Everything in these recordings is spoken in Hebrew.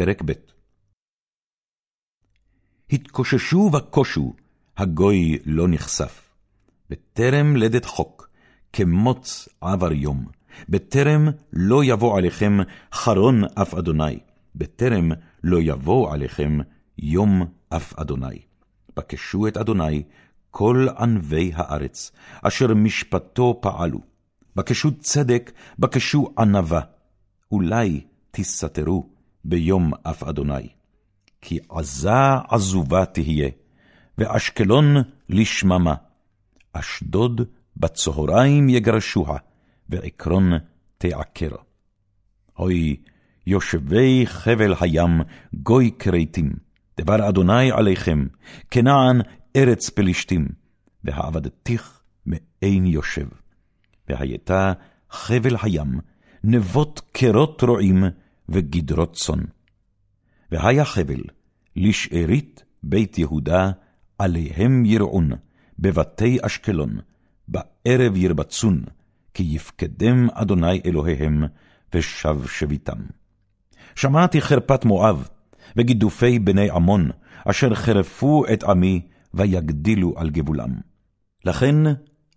פרק ב' התקוששו וכושו, הגוי לא נחשף. בטרם לדת חוק, כמוץ עבר יום. בטרם לא יבוא עליכם חרון אף אדוני, בטרם לא יבוא עליכם יום אף אדוני. בקשו את אדוני כל ענבי הארץ, אשר משפטו פעלו. בקשו צדק, בקשו ענווה. אולי תסתתרו ביום אף אדוני. כי עזה עזובה תהיה, ואשקלון לשממה. אשדוד בצהריים יגרשוה, ועקרון תעקר. אוי, יושבי חבל הים, גוי כרתים, דבר אדוני עליכם, כנען ארץ פלישתים, והעבדתיך מאין יושב. והייתה חבל הים, נבות קרות רועים וגדרות צאן. והיה חבל, לשארית בית יהודה, עליהם ירעון, בבתי אשקלון, בערב ירבצון, כי יפקדם אדוני אלוהיהם, ושב שביתם. שמעתי חרפת מואב, וגידופי בני עמון, אשר חרפו את עמי, ויגדילו על גבולם. לכן,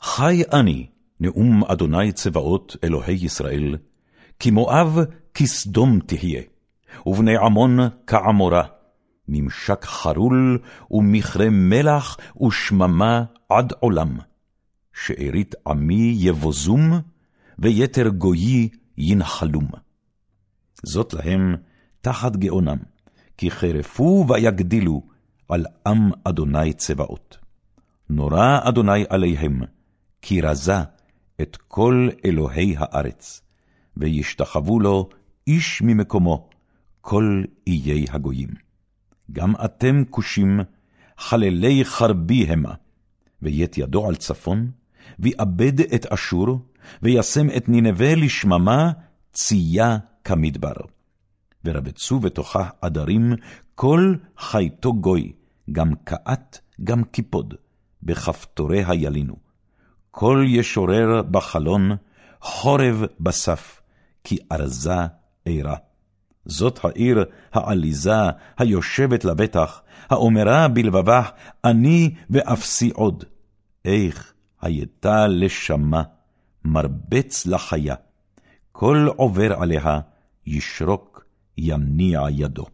חי אני, נאום אדוני צבאות אלוהי ישראל, כי מואב כסדום תהיה, ובני עמון כעמורה, ממשק חרול ומכרה מלח ושממה עד עולם. שארית עמי יבוזום, ויתר גויי ינחלום. זאת להם תחת גאונם, כי חרפו ויגדילו על עם אדוני צבאות. נורא אדוני עליהם, כי רזה את כל אלוהי הארץ, וישתחוו לו איש ממקומו, כל איי הגויים. גם אתם כושים, חללי חרבי המה, וית ידו על צפון, ויאבד את אשור, וישם את נינווה לשממה, צייה כמדבר. ורבצו בתוכה עדרים, כל חייתו גוי, גם קאת, גם קיפוד, בכפתוריה ילינו. כל ישורר בחלון, חורב בסף, כי ארזה עירה. זאת העיר העליזה, היושבת לבטח, האומרה בלבבך, אני ואפסי עוד. איך הייתה לשמה, מרבץ לחיה. כל עובר עליה, ישרוק, יניע ידו.